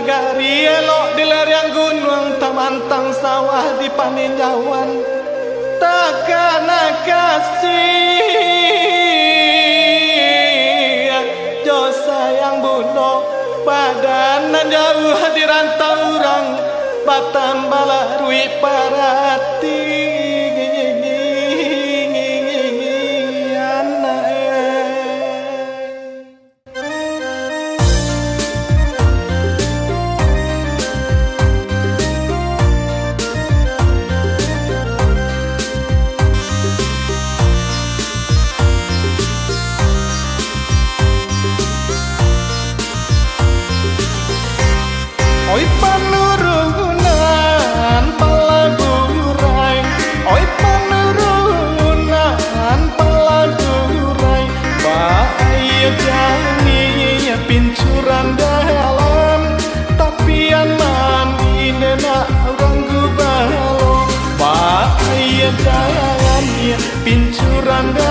nagari elok di lereng gunung tamantang sawah di paninjauan takkan kasih jo sayang bundo badan nan jauh di rantau orang batam balarui parah cambiar.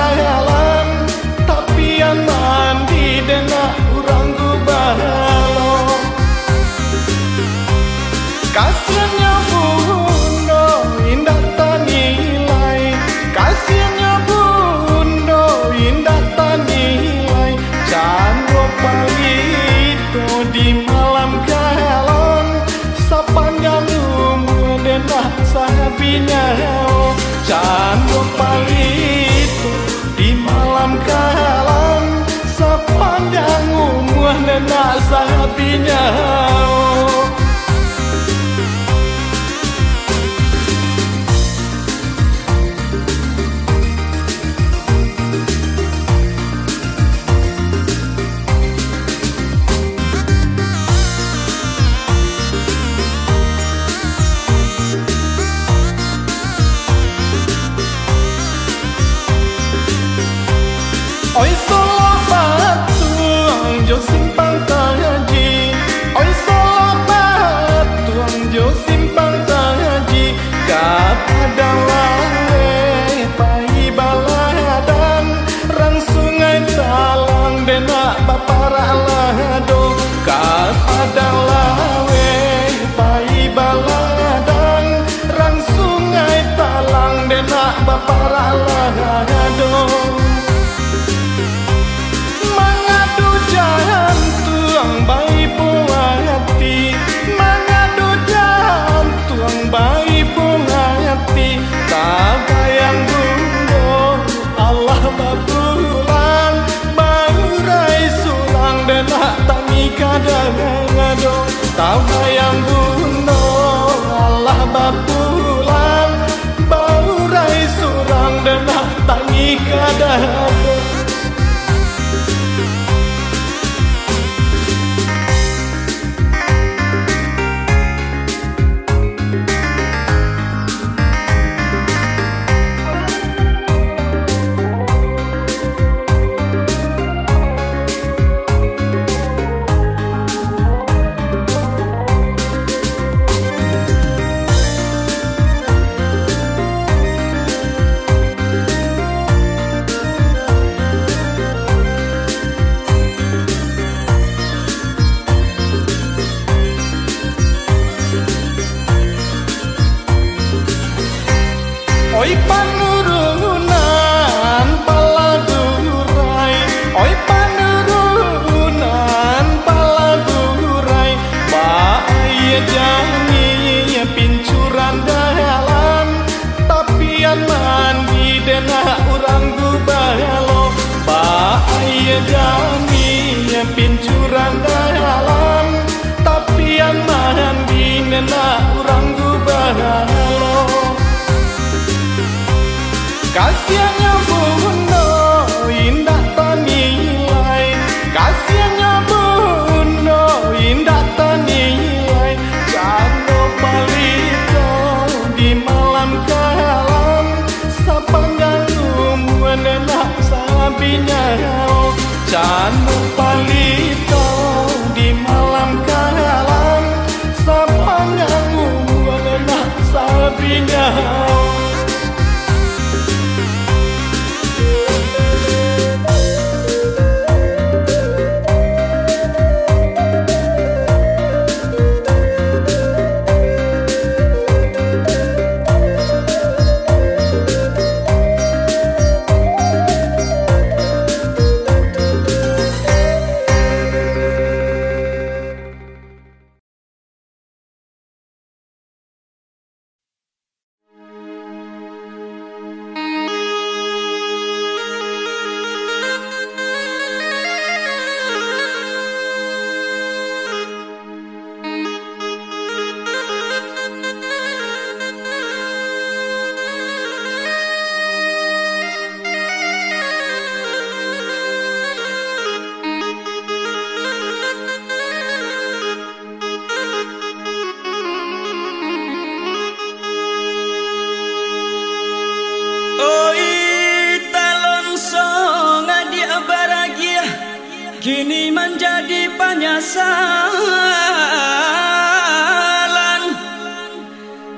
kini menjadi penyesalan.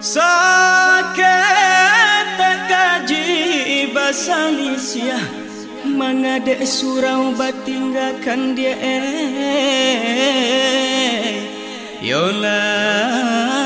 Sakit tak kaji basanisya mengadek surau batinggakan dia. Yolah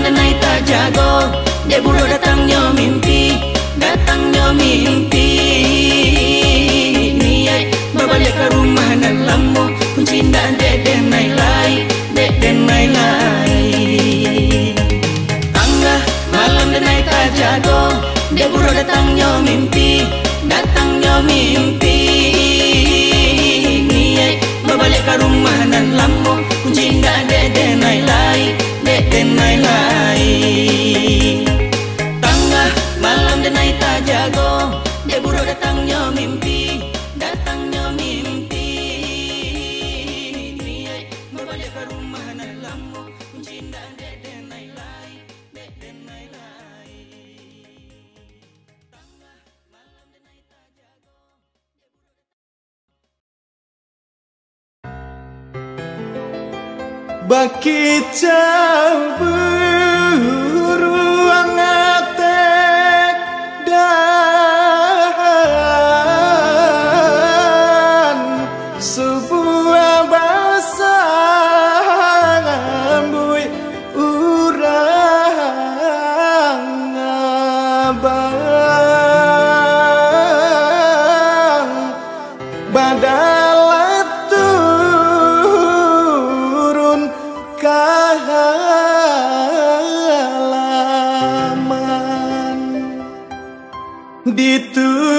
pandai tak jago. Dia buruk datang yo mimpi. Datang yo mimpi. Niat berbalik ke rumah dan lambo Kunci dan dek dek mai lai. Dek dek mai lai. Tangga malam denai tak jago. Dia buruk datang yo mimpi. Datang yo mimpi. Niat berbalik ke rumah dan lambo Kunci dan dek dek mai lai. đêm nay là Kita beruang atek dan sebuah bahasa ngambui urang abang. tu.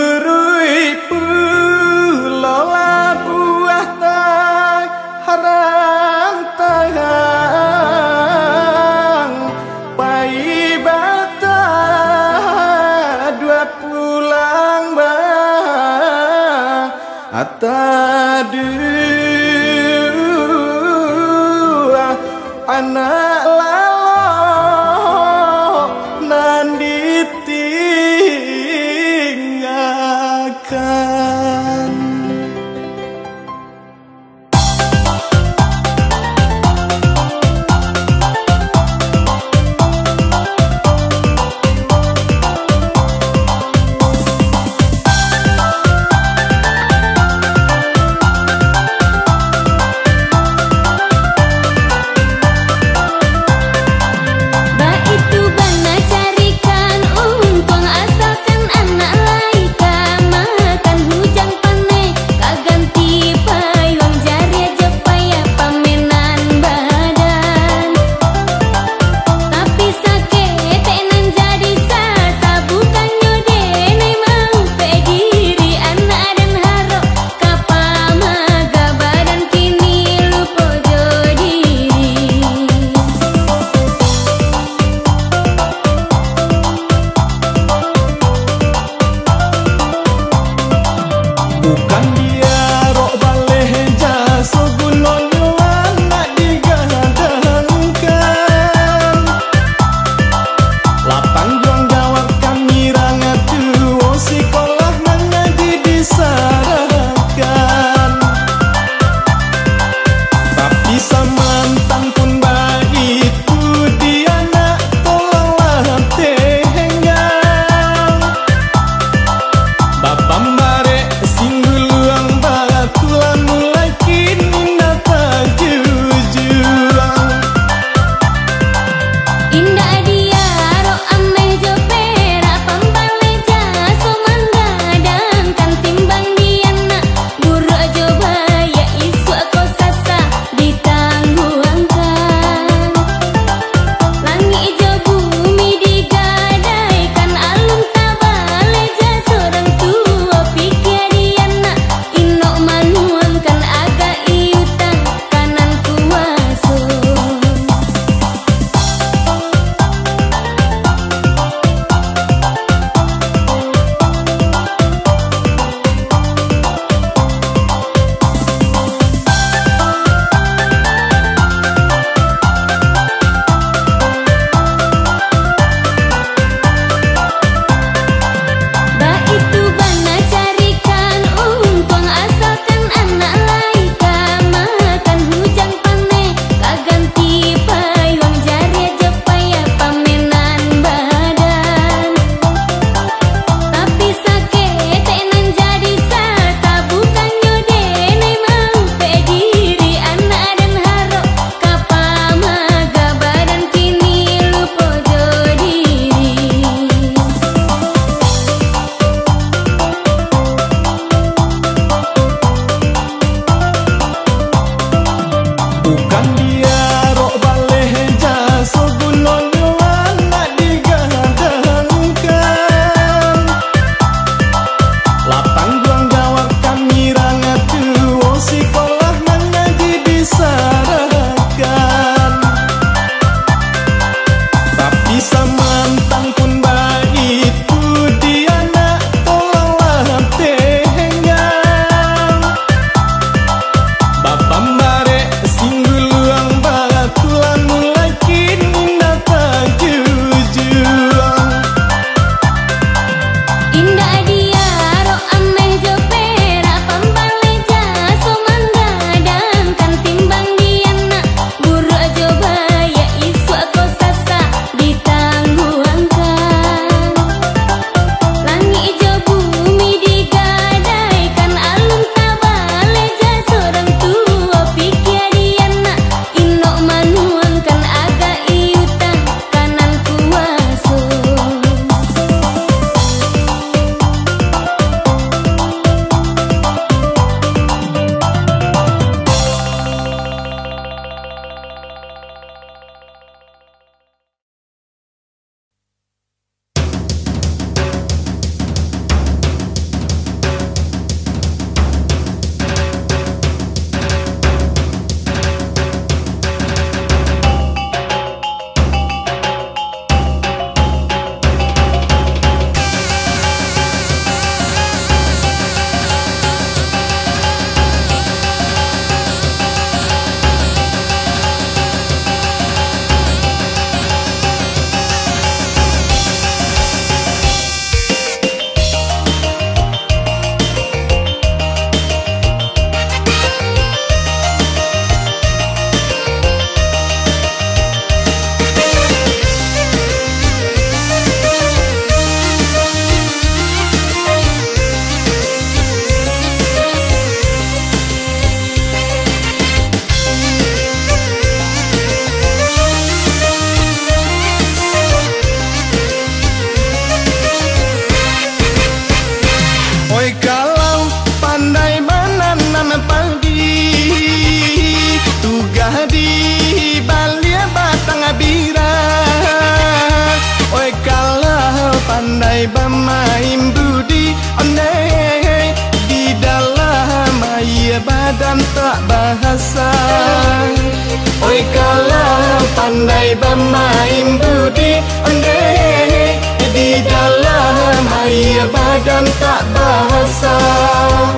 Bermain budi. Andai di dalam air badan tak basah.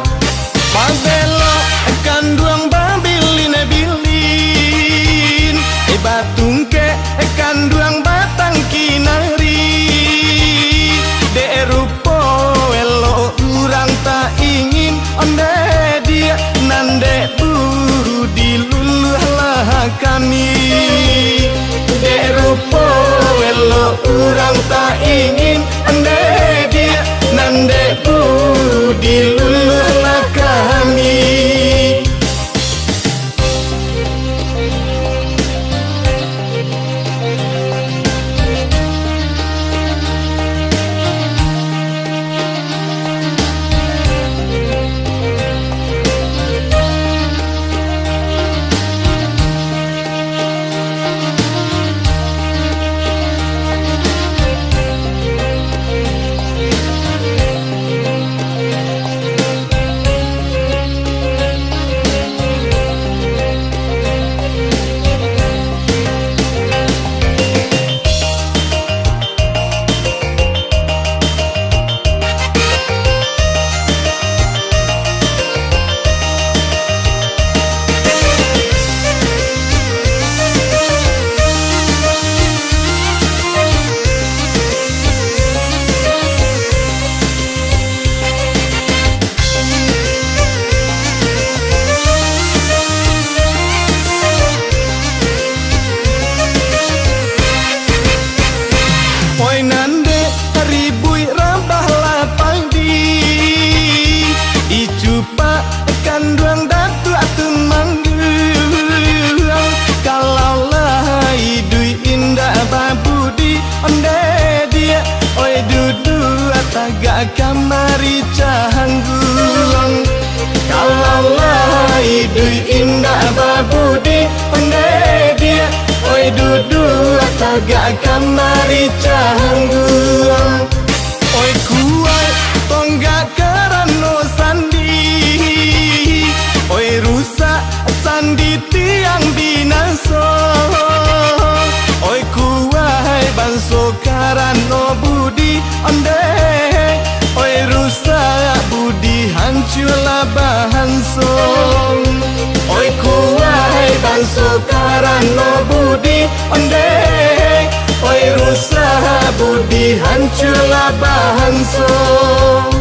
Pabelo akan duang babilin bilin. E batung ke akan duang batang kinari. De rupo elo urang tak ingin. Onde dia nande buru diluluh lah kami. De rupo elo urang tak ingin Onde dia nande buru diluluh lah kami karano budi ande Oi rusak budi hancurlah bahanso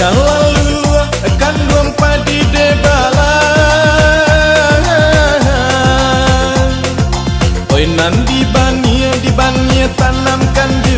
yang lalu akan lompat di debala Oi nan di bani di bani tanamkan di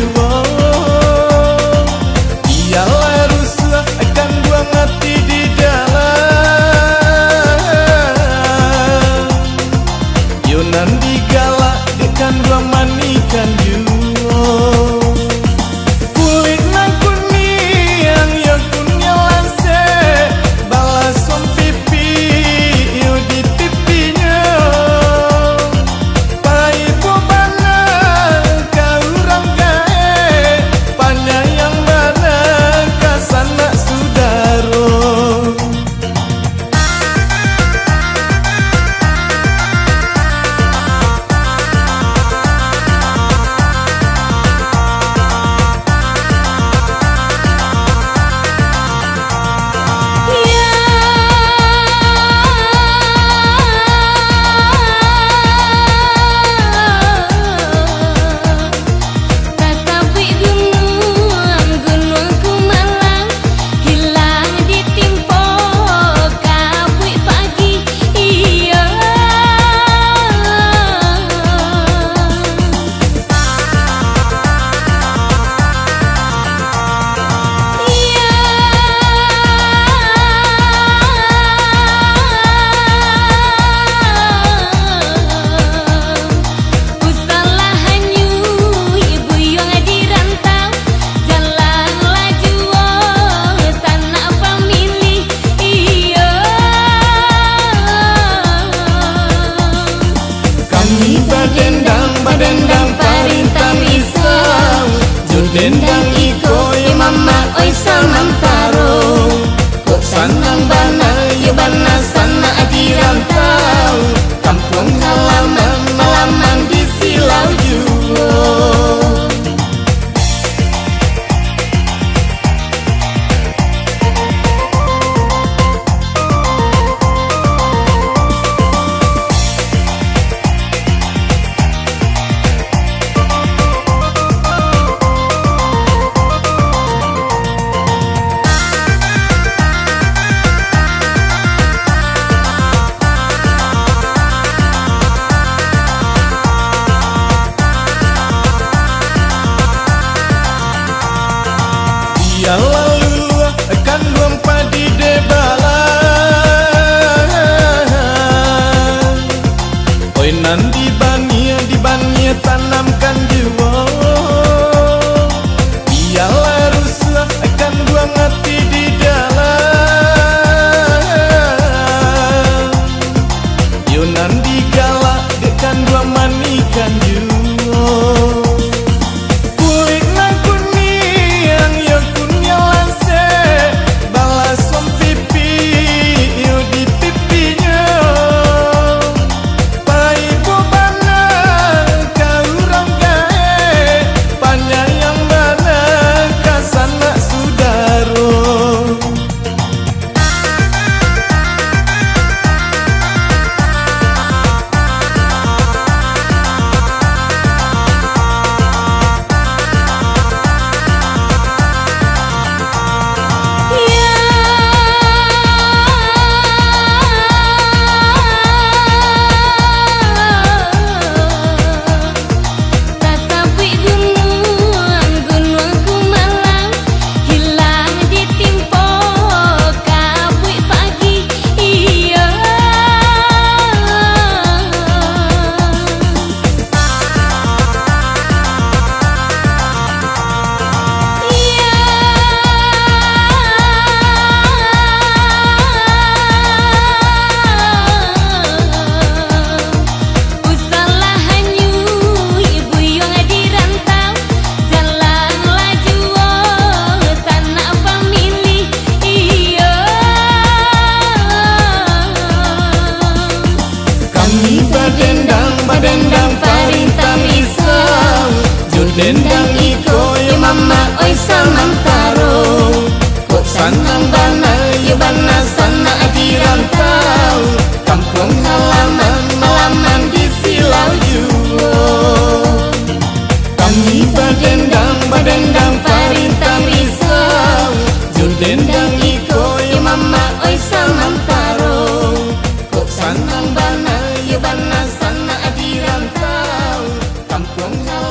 don't know.